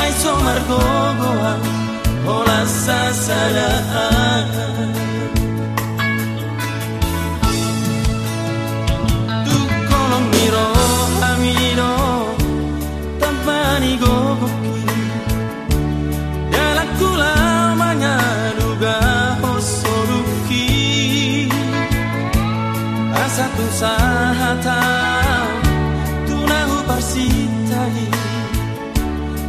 Ai so margogoa Ola sasadaan Tu kolong miro hamiro Tampani gogoki Dalam kula mangaduga hosoruki Asa tu sahata Tunahu parsitai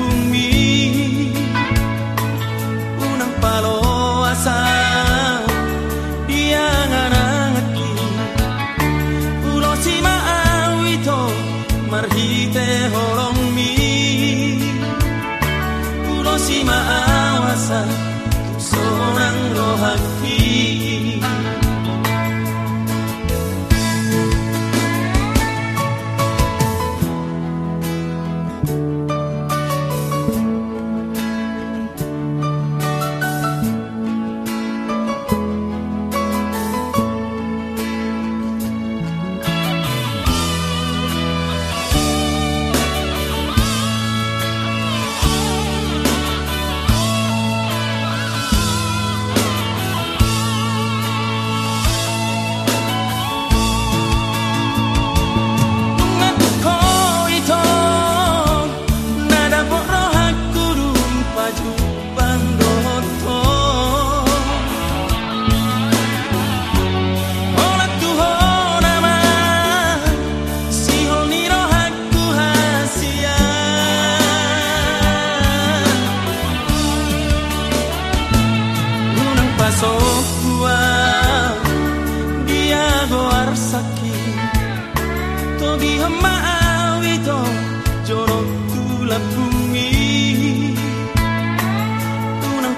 bumi. Unang palo asa Diang anangaki Ulo si maawito Marhite holong mi. Ulo si maawasa Sonang rohaki